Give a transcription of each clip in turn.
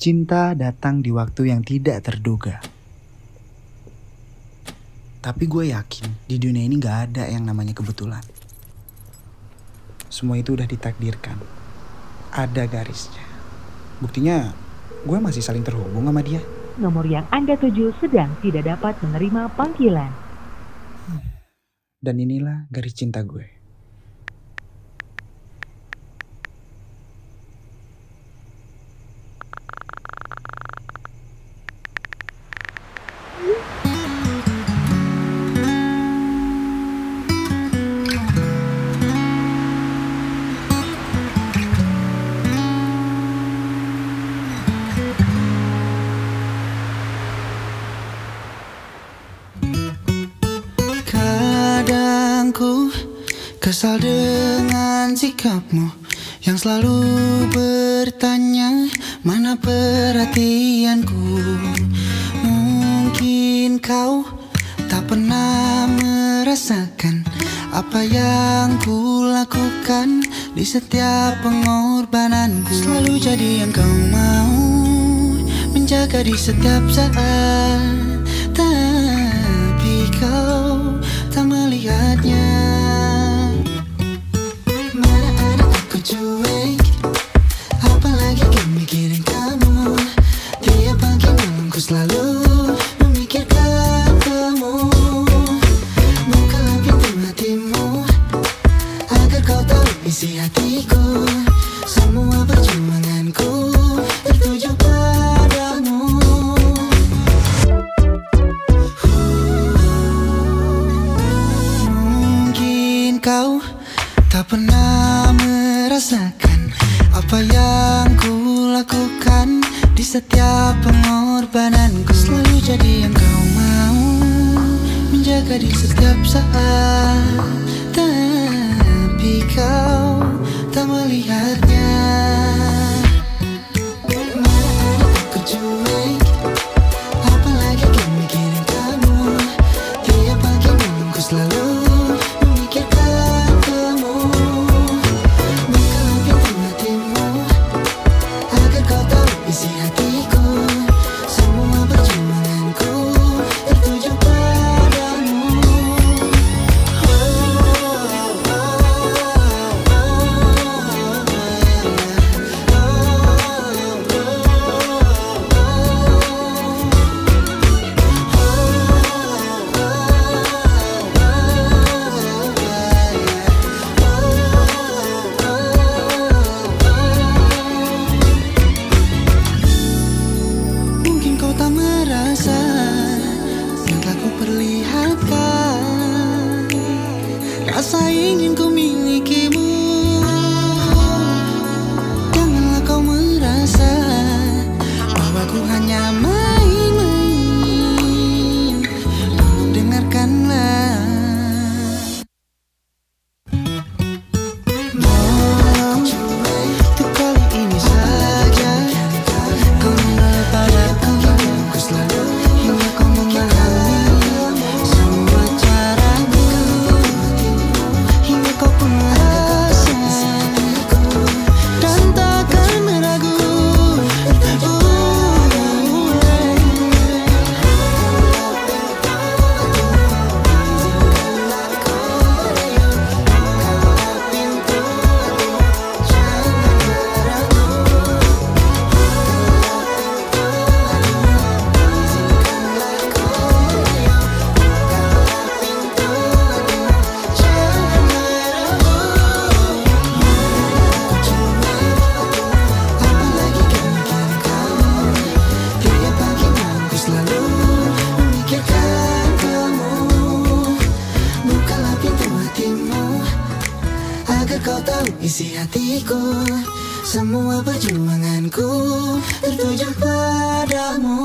Cinta datang di waktu yang tidak terduga. Tapi gue yakin di dunia ini gak ada yang namanya kebetulan. Semua itu udah ditakdirkan. Ada garisnya. Buktinya gue masih saling terhubung sama dia. Nomor yang Anda tuju sedang tidak dapat menerima panggilan. Dan inilah garis cinta gue. Kesal dengan sikapmu yang selalu bertanya mana perhatianku. Mungkin kau tak pernah merasakan apa yang ku lakukan di setiap pengorbananku. Selalu jadi yang kau mau menjaga di setiap saat. Tapi selalu memikirkan kamu. Bukalah pintu hatimu Agar kau tahu isi hatiku. Semua perjuanganku tertuju padamu. Mungkin kau tak pernah merasakan apa yang ku lakukan di setiap pengorbananku selalu jadi yang kau mau. Menjaga di setiap saat. Tapi kau kau tahu isi hatiku Semua perjuanganku tertuju padamu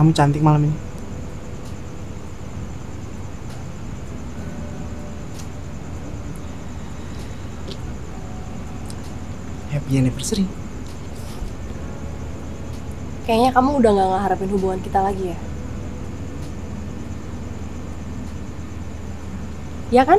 Kamu cantik malam ini. Happy anniversary. Kayaknya kamu udah gak ngeharapin hubungan kita lagi ya? Ya kan?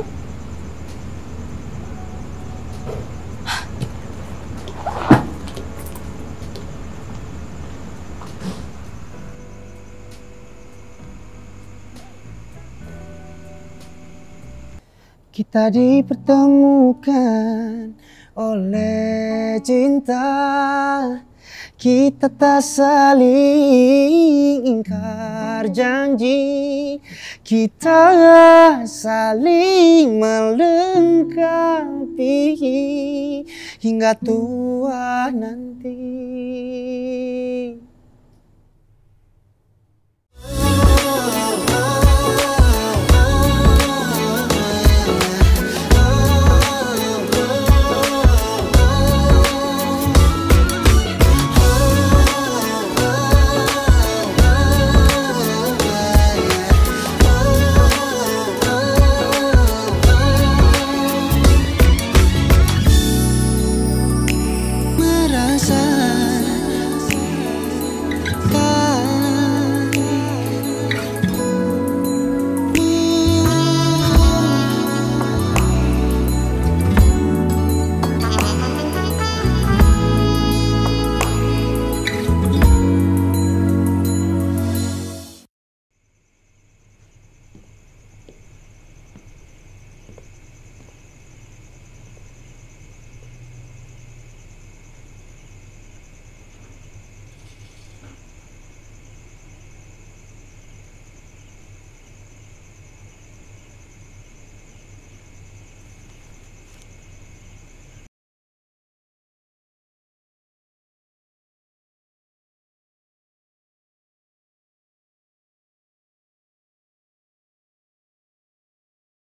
Kita dipertemukan oleh cinta Kita tak saling ingkar janji. Kita saling melengkapi Hingga tua nanti